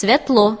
светло.